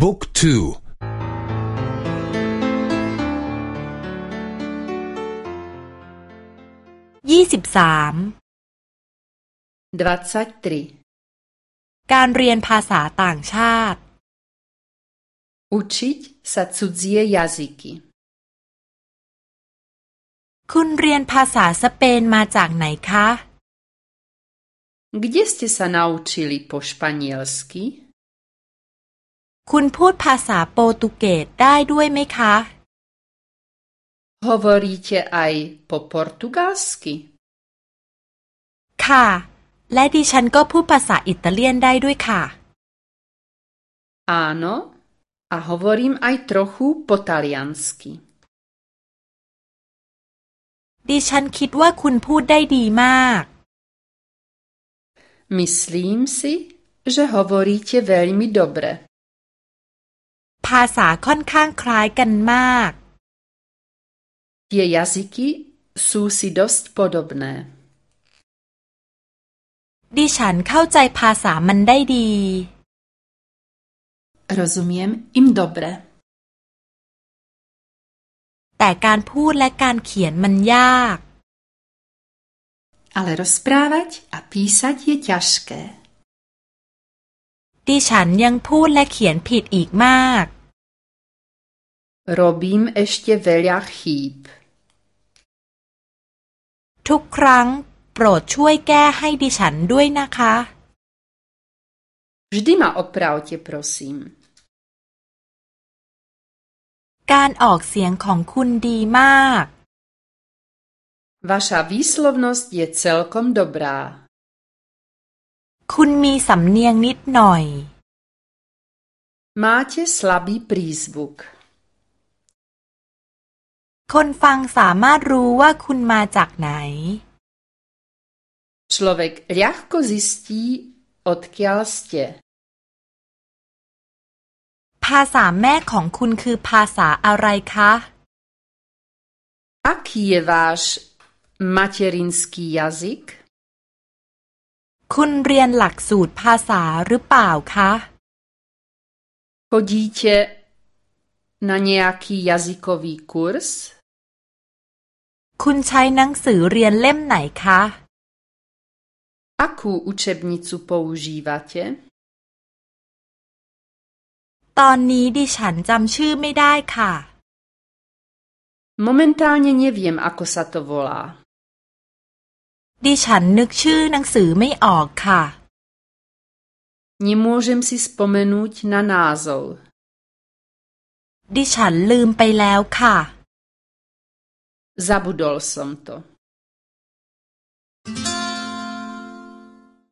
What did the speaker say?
บุ๊กทูยี่สิบสามการเรียนภาษาต่างชาติ Učiť sa cudzie jazyky คุณเรียนภาษาสเปนมาจากไหนคะ Gdzie ste sa naučili po španielsky? คุณพูดภาษาโปรตุเกสได้ด้วยไหมคะ Hovoríte aj po portugalsky? ค่ะ และดิฉันก็พูดภาษาอิตาเลียนได้ด้วยค่ะ Áno, a hovorím aj trochu po taliansky. ดิฉันคิดว่าคุณพูดได้ดีมาก Myslím si, že hovoríte veľmi dobre. ภาษาค่อนข้างคล้ายกันมาก Tie jazyky sú si dosť podobné. ดิฉันเข้าใจภาษามันได้ดี Rozumiem im dobre. แต่การพูดและการเขียนมันยาก Ale rozprávať a písať je ťažké. ดิฉันยังพูดและเขียนผิดอีกมาก Robím ešte veľa chýb. ทุกครั้งโปรดช่วยแก้ให้ดิฉันด้วยนะคะ Vždy ma opravte, prosím. การออกเสียงของคุณดีมาก Vaša výslovnosť je celkom dobrá. คุณมีสำเนียงนิดหน่อย Máte slabý prízvuk. คนฟังสามารถรู้ว่าคุณมาจากไหน Človek ľahko zistí, odkiaľ ste. ภาษาแม่ของคุณคือภาษาอะไรคะ Aký je váš materinský jazyk? คุณเรียนหลักสูตรภาษาหรือเปล่าคะ Chodíte na nejaký jazykový kurz? คุณใช้หนังสือเรียนเล่มไหนคะ Akú učebnicu používate? ตอนนี้ดิฉันจำชื่อไม่ได้ค่ะ Momentálne neviem, ako sa to volá. ดิฉันนึกชื่อหนังสือไม่ออกค่ะ Nemôžem si spomenúť na názov. ดิฉันลืมไปแล้วค่ะ Zabudol som to.